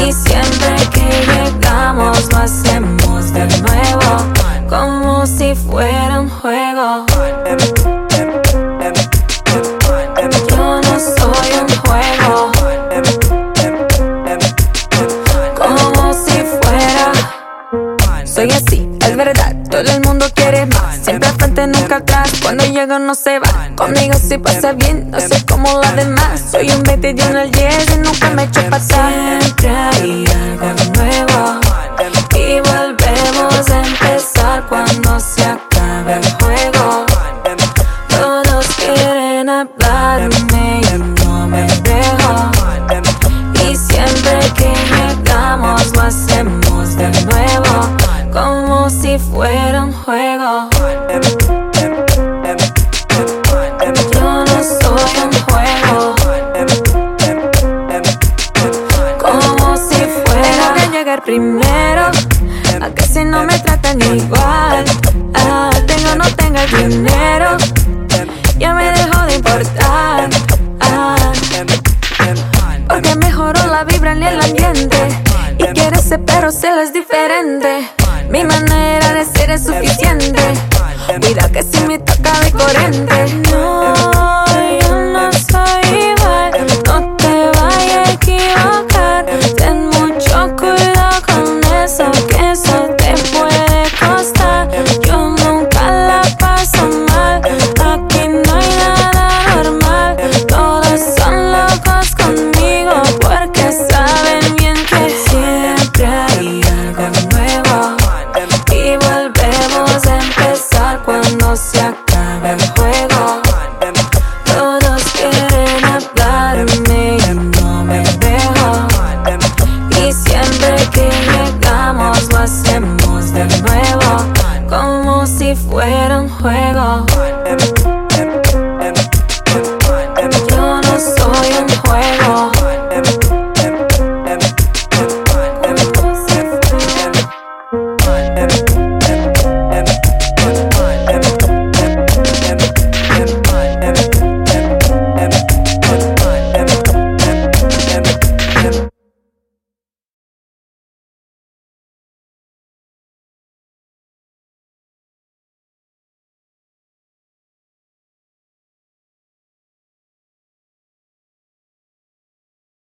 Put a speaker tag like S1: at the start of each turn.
S1: Y siempre que llegamos lo hacemos de nuevo como si fuera un juego. Yo no soy un juego como si fuera. Soy así, es verdad, todo el mundo. Al nunca atrás. Cuando llego no se va. Conmigo sí pasa bien, no sé cómo la demás. Soy un 20 y un 10 y nunca me echo para atrás. Hay algo nuevo. Y volvemos a empezar cuando se acabe el juego. Todos quieren hablarme y no me dejo. Y siempre que llegamos lo hacemos de nuevo, como si fuera un juego. Primero. A que si no me tratan igual, ah, tengo no tenga el dinero, ya me dejó de importar. Ah, porque mejoró la vibra en el ambiente. Y quiere ser, pero se es diferente. Mi manera de ser es suficiente. Mira que si me toca de corriente. No, el juego. Todos quieren hablarme y no me dejo. Y siempre que llegamos lo hacemos de nuevo, como si fuera un juego.